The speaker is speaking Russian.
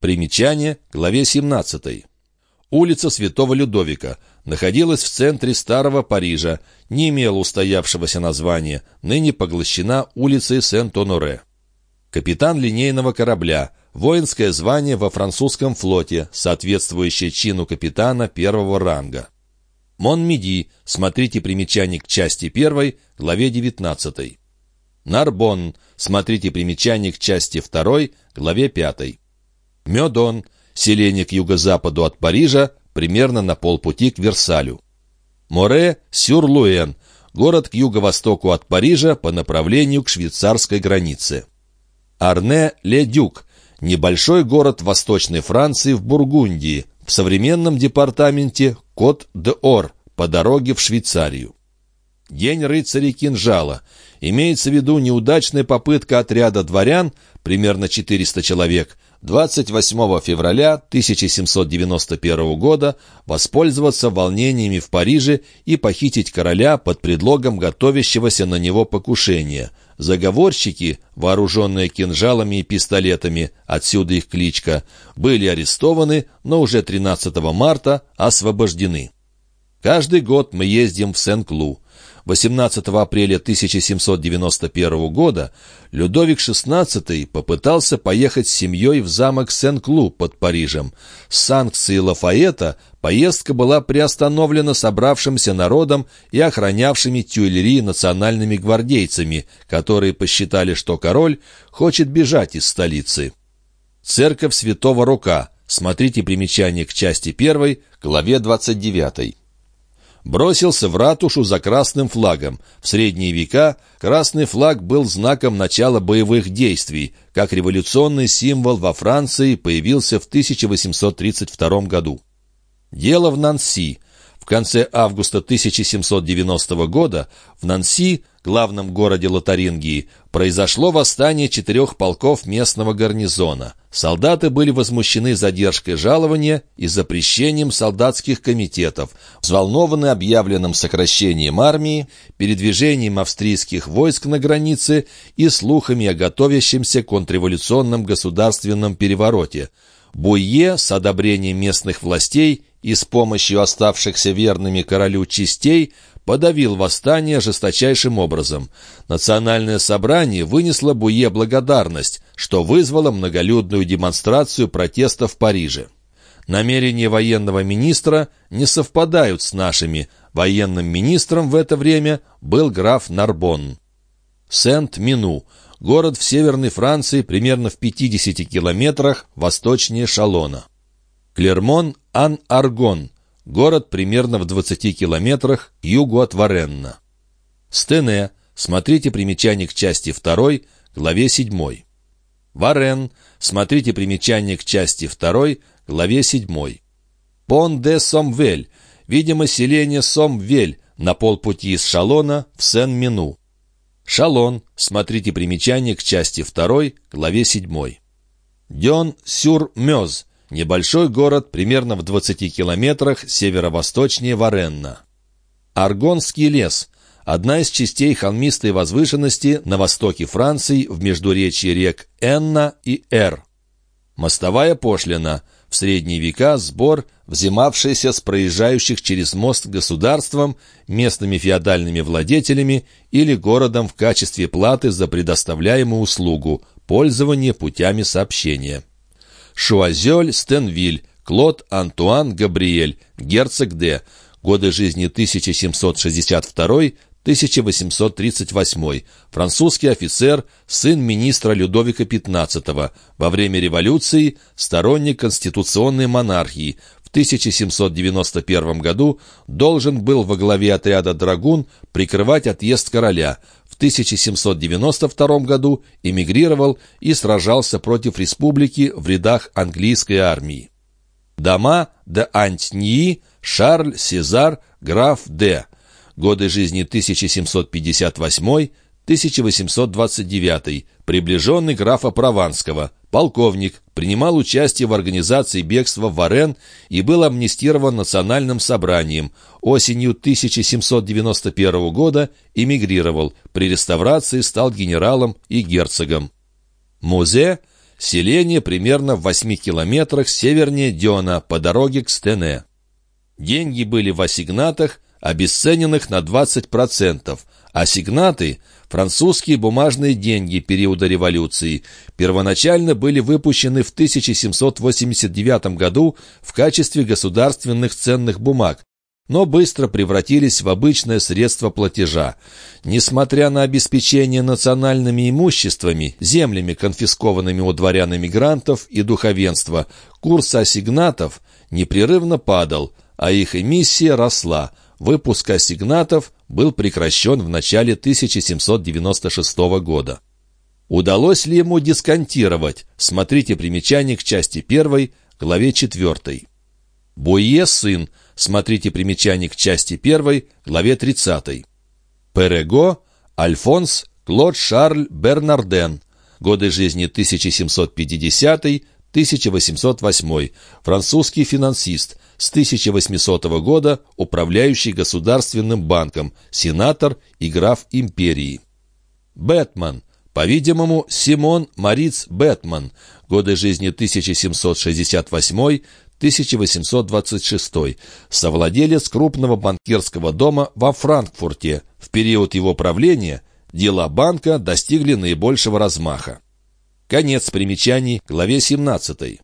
Примечание, главе 17. Улица Святого Людовика находилась в центре Старого Парижа, не имела устоявшегося названия, ныне поглощена улицей Сент-Оноре. Капитан линейного корабля, воинское звание во французском флоте, соответствующее чину капитана первого ранга. Мон-Миди, смотрите примечание к части 1, главе 19. Нарбон, смотрите примечание к части 2, главе 5. Медон, селение к юго-западу от Парижа, примерно на полпути к Версалю. Море-Сюр-Луэн, город к юго-востоку от Парижа по направлению к швейцарской границе. Арне-Ле-Дюк, небольшой город Восточной Франции в Бургундии, в современном департаменте Кот-де-Ор, по дороге в Швейцарию. День рыцарей кинжала. Имеется в виду неудачная попытка отряда дворян, примерно 400 человек, 28 февраля 1791 года воспользоваться волнениями в Париже и похитить короля под предлогом готовящегося на него покушения. Заговорщики, вооруженные кинжалами и пистолетами, отсюда их кличка, были арестованы, но уже 13 марта освобождены. Каждый год мы ездим в Сен-Клу. 18 апреля 1791 года Людовик XVI попытался поехать с семьей в замок Сен-Клу под Парижем. С санкции Лафаэта поездка была приостановлена собравшимся народом и охранявшими Тюильри национальными гвардейцами, которые посчитали, что король хочет бежать из столицы. Церковь Святого Рука. Смотрите примечание к части 1, главе 29 бросился в ратушу за красным флагом. В средние века красный флаг был знаком начала боевых действий, как революционный символ во Франции появился в 1832 году. Дело в Нанси. Конце августа 1790 года в Нанси, главном городе Лотарингии, произошло восстание четырех полков местного гарнизона. Солдаты были возмущены задержкой жалования и запрещением солдатских комитетов, взволнованы объявленным сокращением армии, передвижением австрийских войск на границе и слухами о готовящемся контрреволюционном государственном перевороте. Буйе с одобрением местных властей и с помощью оставшихся верными королю частей подавил восстание жесточайшим образом. Национальное собрание вынесло Буе благодарность, что вызвало многолюдную демонстрацию протеста в Париже. Намерения военного министра не совпадают с нашими. Военным министром в это время был граф Нарбон. Сент-Мину – город в северной Франции примерно в 50 километрах восточнее Шалона. Клермон-Ан-Аргон Город примерно в 20 километрах югу от Варенна. Стене. Смотрите примечание к части 2, главе 7. Варен. Смотрите примечание к части 2, главе 7. Пон-де-Сомвель. Видимо, селение Сомвель на полпути из Шалона в Сен-Мину. Шалон. Смотрите примечание к части 2, главе 7. Дён-Сюр-Мёз. Небольшой город примерно в 20 километрах северо-восточнее Варенна. Аргонский лес – одна из частей холмистой возвышенности на востоке Франции в междуречии рек Энна и Эр. Мостовая пошлина – в средние века сбор, взимавшийся с проезжающих через мост государством, местными феодальными владетелями или городом в качестве платы за предоставляемую услугу – пользование путями сообщения. Шуазель Стенвиль, Клод Антуан Габриэль, герцог Д. Годы жизни 1762-1838. Французский офицер, сын министра Людовика XV. Во время революции сторонник конституционной монархии. В 1791 году должен был во главе отряда «Драгун» прикрывать отъезд короля – 1792 году эмигрировал и сражался против республики в рядах английской армии. Дома де Антнии, Шарль Сезар, граф Д. Годы жизни 1758 1829, приближенный графа Прованского, полковник, принимал участие в организации бегства в Варен и был амнистирован национальным собранием. Осенью 1791 года эмигрировал, при реставрации стал генералом и герцогом. Музе Селение примерно в 8 километрах севернее Диона по дороге к Стене. Деньги были в ассигнатах, обесцененных на 20%. Ассигнаты – французские бумажные деньги периода революции. Первоначально были выпущены в 1789 году в качестве государственных ценных бумаг, но быстро превратились в обычное средство платежа. Несмотря на обеспечение национальными имуществами, землями, конфискованными у дворян-эмигрантов и духовенства, курс ассигнатов непрерывно падал, а их эмиссия росла. Выпуск ассигнатов был прекращен в начале 1796 года. Удалось ли ему дисконтировать? Смотрите примечание к части 1, главе 4. Буе сын – Смотрите примечание к части 1, главе 30. Перего, Альфонс, Клод Шарль Бернарден. Годы жизни 1750-1808. Французский финансист. С 1800 года управляющий государственным банком, сенатор и граф империи. Бэтмен. По-видимому, Симон Мариц Бэтмен. Годы жизни 1768 1826, совладелец крупного банкирского дома во Франкфурте. В период его правления дела банка достигли наибольшего размаха. Конец примечаний, главе 17.